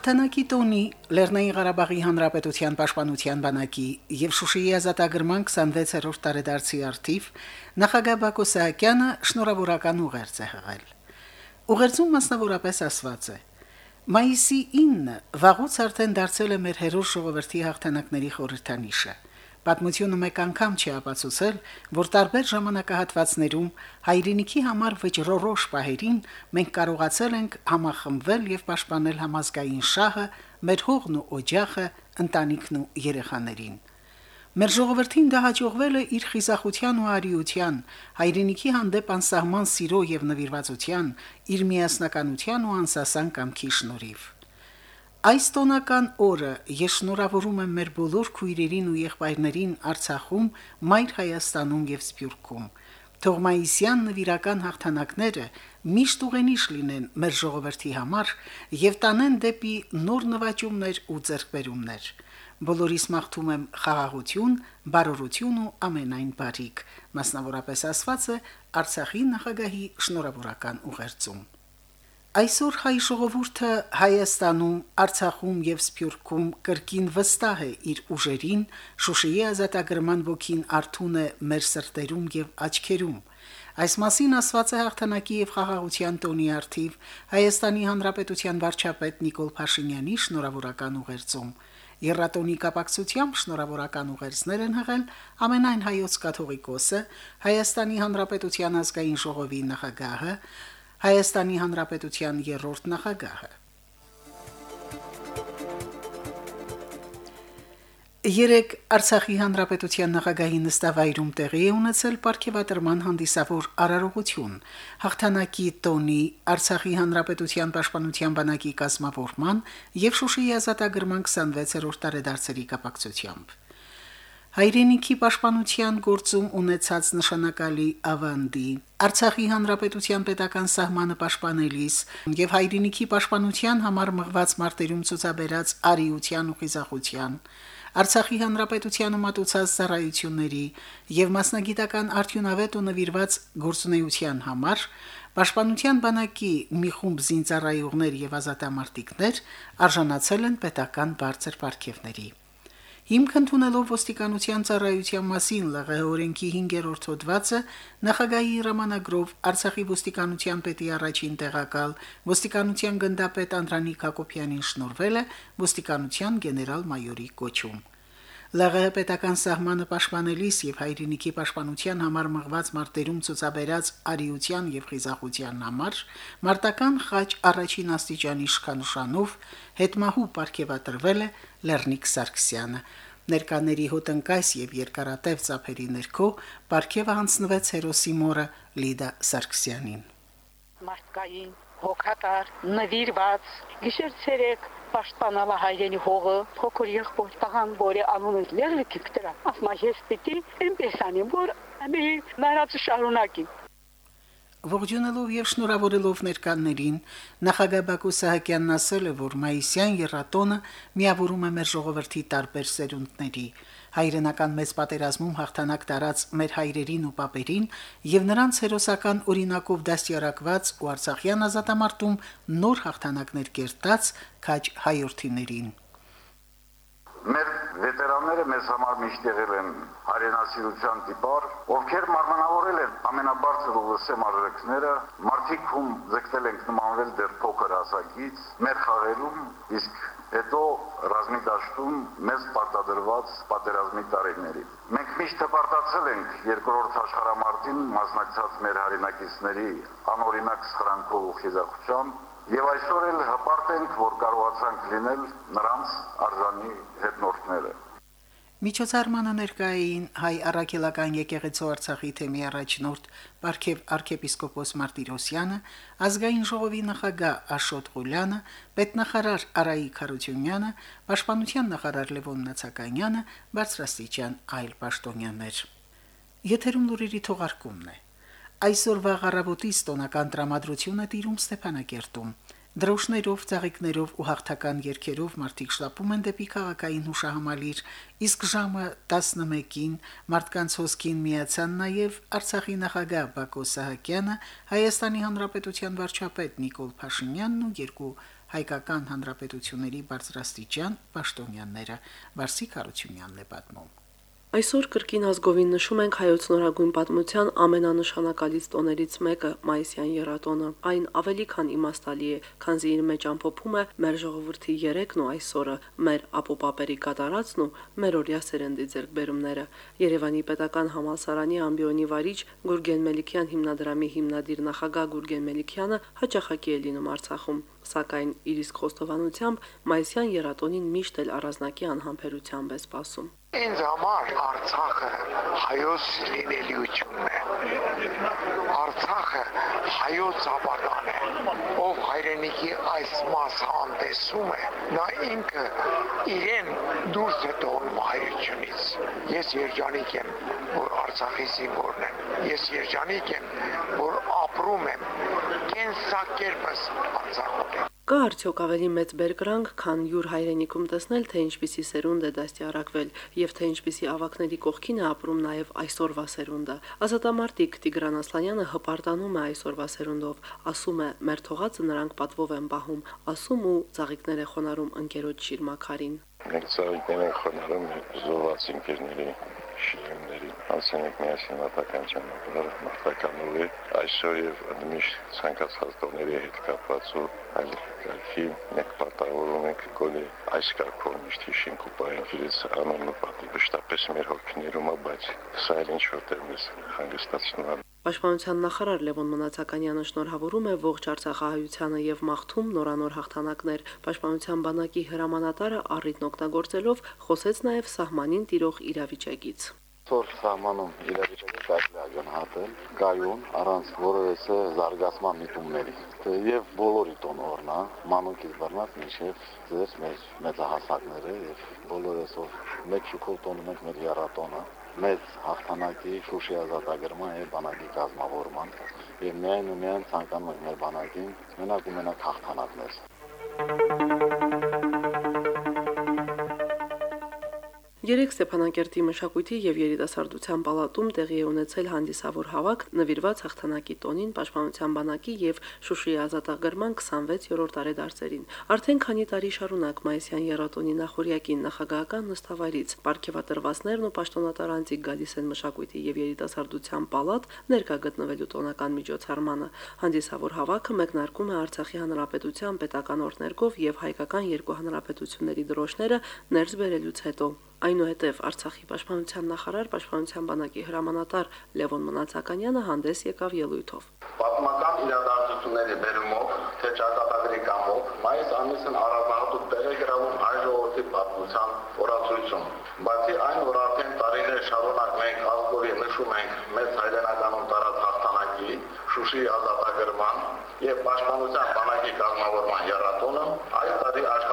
Հաղթանակի տոնի Լեռնային Ղարաբաղի Հանրապետության Պաշտպանության բանակի եւ Շուշիի ազատագրման 26-րդ տարեդարձի արդիվ նախագահ Բակո Սահակյանը շնորհավորական ուղերձ է հղել։ Ուղերձում մասնավորապես ասված է. Մայիսի 9-ը վաղուց արդեն դարձել է մեր հերոս ժողովրդի հաղթանակների խորհրդանիշը։ Պատմությունը մեկ անգամ չի ապացուցել, որ տարբեր ժամանակահատվածներում հայրենիքի համար վճռորոշ պահերին մենք կարողացել ենք համախմբվել եւ պաշտպանել համազգային շահը, մեր հողն ու օջախը, ընտանիքն ու երեխաներին։ Մեր ժողովրդին դա հաջողվել է իր խիզախության ու արիության, հայրենիքի հանդեպ անսահման սիրո եւ նվիրվածության, իր միասնականության ու անսասան կամքի շնորհիվ։ Այս տոնական օրը ես շնորհավորում եմ մեր բոլոր քույրերին ու եղբայրներին Արցախում, Մայր Հայաստանում եւ Սփյուռքում։ Թող մայիսյան նվիրական հաղթանակները միշտ ուղենիշ լինեն մեր ժողովրդի համար եւ տանեն դեպի նոր նվաճումներ ու ձեռքբերումներ։ Բոլորիս մաղթում եմ խաղաղություն, բարօրություն ու ամենայն բարիք։ Մասնավորապես ասված է Արցախի նախագահի շնորհավորական ուղերձում։ Այսօր հայ ժողովուրդը Հայաստանում, Արցախում եւ Սփյուռքում կրկին վստահ է իր ուժերին, Շուշիի ազատագրման ոգին արթուն է մեր սրտերում եւ աչքերում։ Այս մասին ասված է հաղթանակի եւ խաղաղության տոնի արդիվ Հայաստանի Հանրապետության վարչապետ Նիկոլ Փաշինյանի շնորհավորական ուղերձում։ Երրատոնի կապակցությամբ շնորհավորական ուղերձներ են հղել ամենայն հայոց կաթողիկոսը, Հայաստանի Հանրապետության ազգային ժողովի նախագահը, Հայաստանի Հանրապետության երրորդ նախագահը։ Երեք Արցախի Հանրապետության նախագահի նստավայրում տեղի է ունեցել ապարքեվատրման հանդիսավոր արարողություն հաղթանակի տոնի Արցախի Հանրապետության պաշտպանության բանակի կազմավորման եւ Շուշիի ազատագրման 26-րդ տարեդարձերի կապակցությամբ հայրենիքի պաշտպանության գործում ունեցած նշանակալի ավանդի Արցախի հանրապետության պետական սահմանը պաշտպանելիս եւ հայրենիքի պաշտպանության համար մղված մարտերում ցուցաբերած արիության ու խիզախության Արցախի հանրապետությանը մատուցած ծառայությունների եւ մասնագիտական արդյունավետ ու նվիրված գործունեության համար Պաշտպանության բանակի մի խումբ զինծառայողներ եւ ազատամարտիկներ արժանացել են պետական բարձր պարգևների։ Հիմք ընդունելով ոստիկանության ծառայության մասին ԼՂՀ օրենքի 5-րդ հոդվածը նախագահի հրամանագրով Արցախի ոստիկանության պետի առաջին տեղակալ ոստիկանության գնդապետ Անդրանիկ Հակոբյանին շնորվել է ոստիկանության գեներալ-մայորի կոչում։ ԼՂՀ պետական սահմանը պաշտպանելիս եւ հայրենիքի պաշտպանության համար մղված մարտերում ցուցաբերած արիության եւ խիզախության համար մարտական խաչ առաջին աստիճանի իշխանուշանով հետմահու ապարգևատրվել է Լեռնիկ Սարգսյանը ներկաների հոտնկայս եւ երկարատև ծափերի ներքո ապարգևը հանձնվեց հերոսի մորը Լիդա Սարգսյանին մարդկային հոգատար նվիրված գիշեր ցերեկ պաշտպանալա հայրենի հողը, փոքր եղբոր տղան, որի անունը Լերլիքի կտրա։ Ասма ես պիտի այնպես անեմ, որ ամի նարածը շարունակի։ Ողջունելով եւ շնորհավորելով ներկաններին, նախագահ Բակո Սահակյանն ասել է, որ մայիսյան երրատոնը միավորում է մեր ժողովրդի տարբեր սերունդների, հայրենական մեծ պատերազմում հաղթանակ տարած մեր հայրերին ու պապերին եւ նրանց հերոսական օրինակով դաստիարակված ու Արցախյան ազատամարտում նոր հաղթանակներ կերտած քաջ հայրենիներին։ Մեր վետերանները մեզ համար միշտ եղել են հայրենասիրության տիպար, ովքեր մարմնավորել են ամենաբարձր ու լսեմ արժեքները, մարդիկ ում ձգտել ենք նմանվել դեռ փոքր հասակից, մեր խաղերում, իսկ հետո ռազմի դաշտում մեզ պարտադրված պատերազմի տարիներին։ Մենք միշտ հպարտացել ենք երկրորդ աշխարհամարտին մասնակցած մեր հայրենակիցների անօրինակ սխրանքով ու խիզախությամբ Եվ այսօր էլ հպարտ ենք, որ կարողացանք լինել նրանց արժանի հետնորդները։ Միջոցառմանը ներկային հայ առաքելական եկեղեցու Արցախի թեմի առաջնորդ Պարքև arczepiskopos Մարտիրոսյանը, ազգային ժողովի նախագահ Աշոտ Ղուլյանը, պետնախարար Արայիկ Խարությունյանը, պաշտպանության նախարար Լևոն Նացականյանը, բարձրաստիճան այլ պաշտոնյաներ։ Եթերում լուրերի թողարկումն է։ Այսօրվա ғարավոտի ստոնական տրամադրությունը տիրում Ստեփանակերտում։ Դրոշներով, ծաղիկներով ու հաղթական երգերով մարդիկ շտապում են դեպի քաղաքային հուշահամալիր, իսկ ժամը 11-ին մարդկանց հոսքին միացան նաև Արցախի նախագահ Բակո Սահակյանը, Հայաստանի Հանրապետության վարչապետ Նիկոլ Փաշինյանն ու երկու հայկական հանրապետությունների բարձրաստիճան պաշտոնյաները Վարսիկ Հարությունյանն է պատմում։ Այսօր կրկին ազգովին նշում ենք հայոց նորագույն պատմության ամենանշանակալից տոներից մեկը՝ Մայիսյան երաթոնը։ Այն ավելի քան իմաստալի է, քանզի իր մեջ ամփոփում է մեր ժողովրդի երեկն ու այսօրը, մեր ապոպապերի կատարածն ու մեր օրյա սերնդի ձեռքբերումները։ Երևանի Պետական Համալսարանի ամբիոնի վարիչ Գուրգեն Մելիքյան հիմնադրամի հիմնադիր նախագահ Գուրգեն Մելիքյանը հաճախակի է լինում Արցախում սակայն իր իսկ խոստովանությամբ Մայիսյան երաթոնին միշտ էլ առանձնակի անհամբերությամբ է սպասում։ Ինձ համար Արցախը հայոց լինելիությունն է։ Արցախը հայոց ապագան է։ Ով հայրենիքի այս մասը անտեսում է, նա ինքը իրեն դուրս է տողնում հայրությունից։ Ես երջանիկ եմ, որ Արցախի զինվորն եմ։ Ես երջանիկ եմ, որ ապրում եմ կենսակերպս Արցախում։ Կա արդյոք ավելի մեծ բերկրանք, քան յուր հայրենիքում տեսնել, թե ինչպիսի սերունդ է դաստիարակվել եւ թե ինչպիսի ավակների կողքին է ապրում նաեւ այսօրվա սերունդը։ Ազատամարտիկ Տիգրան Ասլանյանը հպարտանում է այսօրվա սերունդով, ասում է՝ մեր թողածը նրանք պատվով են պահում, ասում ու ծաղիկներ է խոնարհում ընկերոջ շիրմաքարին։ Մենք ծաղիկներ ենք խոնարհում զոհված ընկերների շիրիմների անցնենք միասին մտական ճանապարհ մարտական ուղի այսօր եւ ընդմիշտ ցանկացած տոների հետ կապված ու այլ կարգի մենք պատահորում ենք գոլի այս կարգով միշտ հիշենք ու պահենք իրենց անոնը պատիվը շտապես մեր հոգիներում, բայց սա էլ ինչ որտեղ մեզ հանգստացնում է Պաշտպանության նախարար Լևոն Մնացականյանը շնորհավորում է ողջ Արցախահայությանը եւ մաղթում նորանոր հաղթանակներ։ Պաշտպանության բանակի հրամանատարը առիթն օգտագործելով խոսեց նաեւ սահմանին տիրող իրավիճակից որ սահմանում իրավիճակը կարելի է գնահատել գայուն առանց որևէ զարգացման միտումների եւ բոլորի տոնորնա մանուկից բռնած մինչեւ ձեր մեր մեծահասակները եւ բոլորս ով մեկ շուկով տոնում ենք մեր երաթոնը մեծ հաղթանակի Շուշի ազատագրման եւ բանակի կազմավորման եւ միայն ու միայն ցանկանում ենք մեր բանակին մենակ ու մենակ հաղթանակներ Երեք Ստեփանակերտի մշակույթի եւ երիտասարդության պալատում տեղի է ունեցել հանդիսավոր հավաք նվիրված հաղթանակի տոնին Պաշտպանության բանակի եւ Շուշիի ազատագրման 26-րդ տարեդարձերին։ Արդեն քանի տարի շարունակ Մայիսյան երաթոնի նախորյակին նախագահական նստավայրից ապարքեվատրվածներն ու պաշտոնատարանցիկ գալիս են մշակույթի եւ երիտասարդության պալատ ներկա գտնվելու տոնական միջոցառմանը։ Հանդիսավոր հավաքը մեկնարկում է Արցախի հանրապետության պետական օրներգով եւ հայկական երկու հանրապետությունների դրոշները ներս բերելուց հետո Այնուհետև Արցախի պաշտպանության նախարար պաշտպանության բանակի հրամանատար Լևոն Մնացականյանը հանդես եկավ ելույթով։ Պատմական իրադարձությունների բերումով, թե ճակատագրի կամով, մայիս ամիսն առանձնահատուկ տեղ է գրավում հայ ժողովրդի պատմության օրացույցում։ Բացի այն, որ արդեն տարիներ շարունակ մենք ազգորի նշում ենք մեծ հայրենականում տարած հաղթանակի, Շուշի ազատագրման եւ պաշտպանության բանակի կազմավորման երաթոնը, այս տարի հայությունը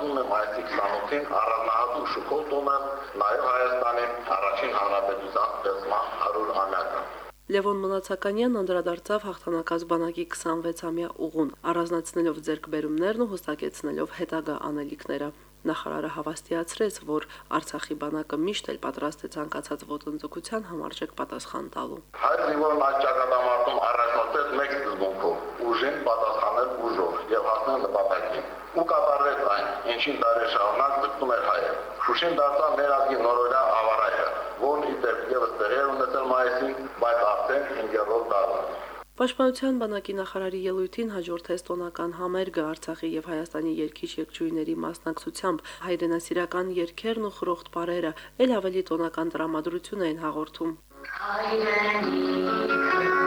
նախապատրաստում է մայիսի 28-ին առանձնահատուկ շուկով տոնը նաև Հայաստանի առաջին հանրապետության ստեղծման 100-ամյակը։ Լևոն Մնացականյանն անդրադարձավ հաղթանակած բանակի 26-ամյա ուղուն, առանձնացնելով ձեռքբերումներն ու հստակեցնելով հետագա անելիքները։ Նախարարը հավաստիացրեց, որ Արցախի բանակը միշտ էլ պատրաստ է ցանկացած ոտնձգության համարժեք պատասխան տալու։ Հայ զինվորն այս ճակատամարտում առաջնորդեց մեկ սկզբունքով՝ ուժին պատասխանել ուժով եւ հասնել նպատակին ու կատարեց այն, ինչին տարի շարունակ ձգտում էր հայը։ Շուշին դարձավ մեր ազգի նորօրյա ավարայը, որն իդեպ եւս տեղի ունեցել մայիսին, բայց արդեն 5-րդ տարում։ Պաշտպանության բանակի նախարարի ելույթին հաջորդ էստոնական համերգը Արցախի եւ Հայաստանի երկիչ երկչույների մասնակցությամբ հայրենասիրական երգերն ու խրոխտ բարերը ել ավելի տոնական տրամադրություն էին հաղորդում։ Հայրենիք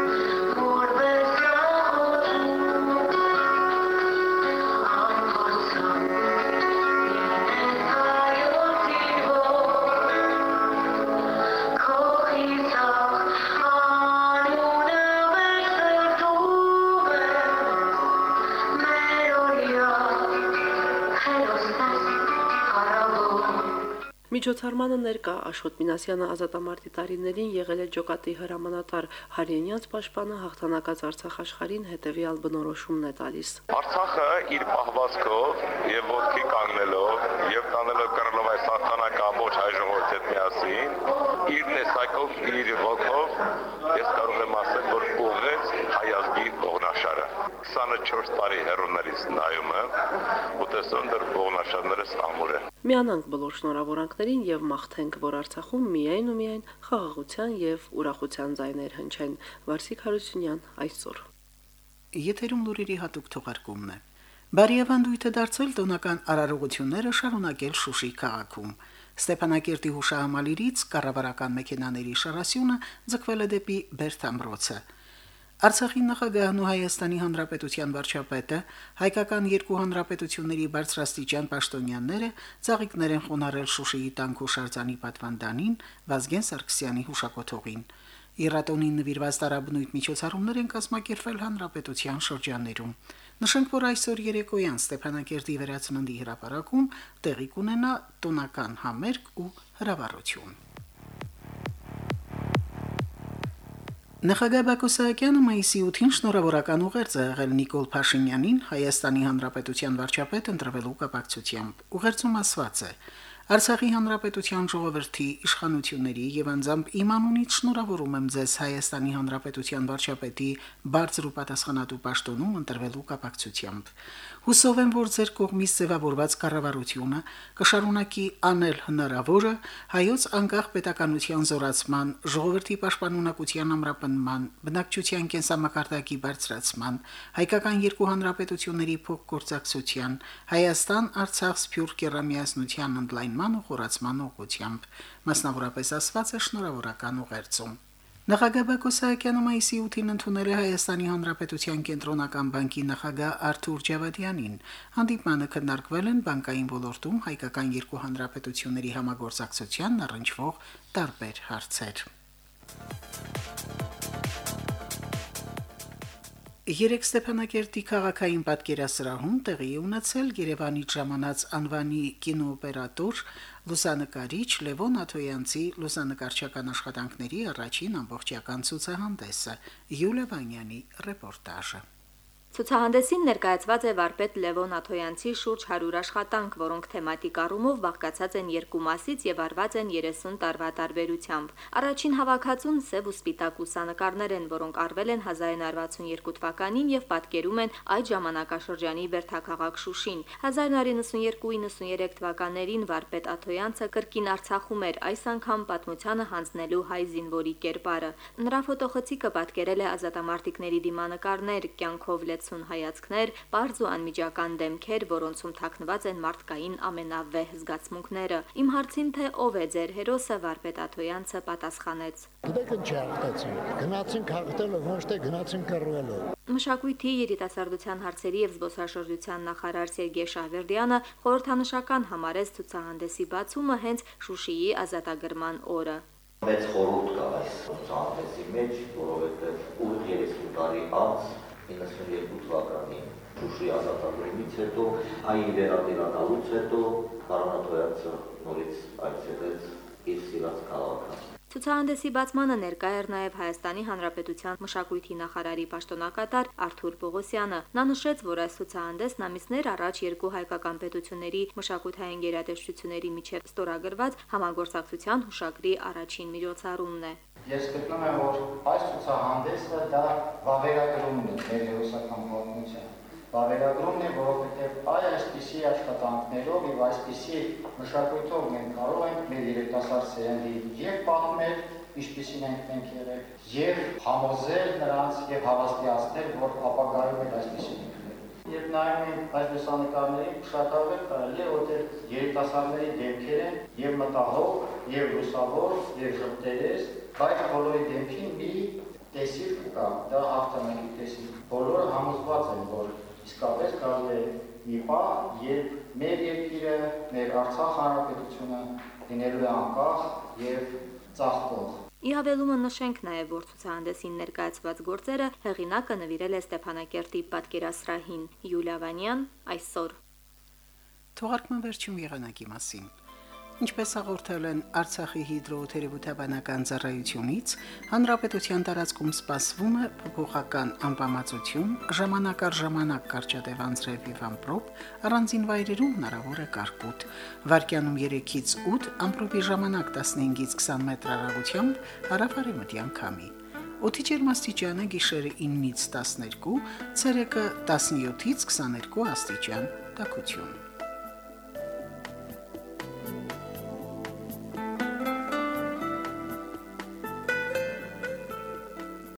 Միջոցառմանը ներկա Աշոտ Մինասյանը ազատամարտի տարիներին եղել է ջոկատի հրամանատար Հարյանյանց պաշտպանը հաղթանակած Արցախ աշխարհին հետևյալ բնորոշումն է տալիս։ Արցախը իր պահվածքով եւ ոտքի կանգնելով եւ տանելով կռլով այս հաղթանակը ամբողջ հայ ժողովրդի հետ միասին իր տեսակով իր ոգով ես կարող եմ ասել որ ուղղեց հայ ազգի ողնաշարը 24 տարի հերոներից նայում եմ ու տեսնում դեռ ողնաշարներս ամուր է։ Միանանք բոլոր շնորհավորանքներին եւ մաղթենք, որ Արցախում միայն ու միայն խաղաղության եւ ուրախության ձայներ հնչեն։ Վարսիկ Հարությունյան այսօր։ Եթերում լուրերի հատուկ թողարկումն է։ Բարիավանդույթը դարձել տոնական արարողությունները շարունակել Շուշի քաղաքում։ Ստեփանակերտի հուշահամալիրից կառավարական մեքենաների շարասյունը ձգվել է դեպի Բերթամրոցը։ Արցախի նախագահն ու Հայաստանի Հանրապետության վարչապետը հայկական երկու հանրապետությունների բարձրաստիճան պաշտոնյաները ցաղիկներ են խոնարել Շուշիի տանկու շարժանի պատվանդանին Վազգեն Սարգսյանի հուշակոթողին։ Իրատոնին նվիրված տարաբնույթ միջոցառումներ են կազմակերպվել հանրապետության շրջաններում։ Նշենք, որ այսօր երեկոյան Ստեփանակերտի վերացննդի հրապարակում տեղի կունենա տոնական համերգ ու հրավառություն։ Նախագահ Բակո Սահակյանը մայիսի 8-ին շնորհավորական ուղերձ է եղել Նիկոլ Փաշինյանին Հայաստանի Հանրապետության վարչապետ ընտրվելու կապակցությամբ։ Ուղերձում ասված է. Արցախի հանրապետության ժողովրդի իշխանությունների եւ անձամբ իմ անունից շնորհավորում եմ ձեզ Հայաստանի հանրապետության վարչապետի բարձր ու պատասխանատու պաշտոնում ընտրվելու կապակցությամբ։ Հուսով եմ, որ ձեր կողմից ձևավորված կառավարությունը կշարունակի անել հնարավորը հայոց անկախ պետականության զորացման, ժողովրդի պաշտպանունակության ամրապնման, բնակչության կենսամակարդակի բարձրացման, հայկական երկու հանրապետությունների փոխգործակցության, Հայաստան-Արցախ սփյուռք կերամիասնության ընդլայնման ու խորացման ուղղությամբ, մասնավորապես ասված է շնորհավորական ուղերձում։ Նախագահ Բակո Սահակյանը մայիսի 8-ին ընդունել է Հայաստանի Հանրապետության կենտրոնական բանկի նախագահ Արթուր Ջավադյանին։ Հանդիպմանը քննարկվել են բանկային ոլորտում հայկական երկու հանրապետությունների համագործակցությանն առնչվող տարբեր հարցեր։ Երեք Ստեփանակերտի քաղաքային պատկերասրահում տեղի ունեցել Երևանից ժամանած անվանի կինոօպերատոր լուսանկարիչ Լևոն Աթոյանցի լուսանկարչական աշխատանքների առաջին ամբողջական ցուցահանդեսը Յուլիա Վանյանի ռեպորտաժը Ցուցահանդեսին ներկայացված է վարպետ Լևոն Աթոյանցի շուրջ 100 աշխատանք, որոնք թեմատիկ առումով բաղկացած են երկու մասից եւ արված են 30 տարվա տարբերությամբ։ Առաջին հավաքածուն սև ու սպիտակ ուսանկարներ են, որոնք արվել են 1962 թվականին եւ պատկերում են այդ ժամանակաշրջանի Բերթաքաղաք Շուշին։ 1992-93 թվականներին վարպետ Աթոյանցը կրկին Արցախում էր, այս անգամ պատմությանը հանձնելու հայ զինվորի կերպարը։ Նրա ֆոտոխցիկը պատկերել է ազատամարտիկների դիմանկարներ, կյանքով լեց 60 հայացքներ, པարզ ու անմիջական դեմքեր, որոնցում թաքնված են մարդկային ամենավեհ զգացմունքները։ Իմ հարցին թե ով է ձեր հերոսը Վարպետ Աթոյանցը պատասխանեց. Գիտեք ինչ հաղթեցին։ Գնացին հաղթելու, ոչ թե գնացին կռվելու։ Մշակույթի երիտասարդության հարցերի եւ զբոսաշրջության նախարար Սերգեյ Շահվերդյանը խորհրդանշական համարեց ցուցահանդեսի բացումը հենց Շուշիի ազատագրման օրը մեծ խորհուրդ կա այս ցուցահանդեսի մեջ, որովհետև ուղիղ 30 տարի անց 92 թվականի Շուշի ազատագրումից հետո, այն վերադիրանալուց հետո Հարանաթոյացը նորից այցելեց իր սիրած քաղաքը։ Ցուցահանդեսի բացմանը ներկա էր նաև Հայաստանի Հանրապետության մշակույթի նախարարի պաշտոնակատար Արթուր Պողոսյանը։ Նա նշեց, որ այս ցուցահանդեսն ամիսներ առաջ երկու հայկական պետությունների մշակութային գերատեսչությունների միջև ստորագրված համագործակցության հուշագրի առաջին միջոցառումն է։ Ես գտնում եմ, որ այս ցուցահանդեսը դա վավերագրումն է մեր հերոսական պատմության։ Վավերագրումն է, որովհետև այ այսպիսի աշխատանքներով եւ այսպիսի մշակույթով մենք կարող ենք մեր երիտասարդ սերնդի եւ պատմել, ինչպիսին ենք մենք եղել, եւ համոզել նրանց եւ հավաստիացնել, որ ապագայում էլ այսպիսին Երբ նայում ենք այս լուսանկարներին, շատ ավելի կարելի է, որտեղ երիտասարդների դեմքեր են եւ մտահող, եւ լուսավոր, եւ ժպտերես, բայց բոլորի դեմքին մի տեսիլ կա, դա հաղթանակի տեսիլ։ Բոլորը համոզված են, որ իսկապես կարելի է մի պահ, երբ մեր երկիրը, մեր Արցախ հանրապետությունը լինելու է անկախ եւ ծաղկող։ Ի հավելումը նշենք նաև, որ ցուցահանդեսին ներկայացված գործերը հեղինակը նվիրել է Ստեփանակերտի պատկերասրահին Յուլիա Վանյան այսօր։ Թողարկման վերջում եղանակի մասին։ Ինչպես հաղորդել են Արցախի հիդրոթերապևտաբանական ծառայությունից, հանրապետության տարածքում սպասվում է փոփոխական անբավարարություն, ժամանակ առ ժամանակ կարճատև անձրևի վամպրոպ, առանձին վայրերում հնարավոր է կարկուտ։ Վարկյանում 3-ից 8, ամպրոպի ժամանակ 15-ից 20 մետր հեռագությամբ հարավարեմտյան քամի։ Օդի ջերմաստիճանը գիշերը 9-ից 12, ցերեկը 17-ից 22 աստիճան տաքություն։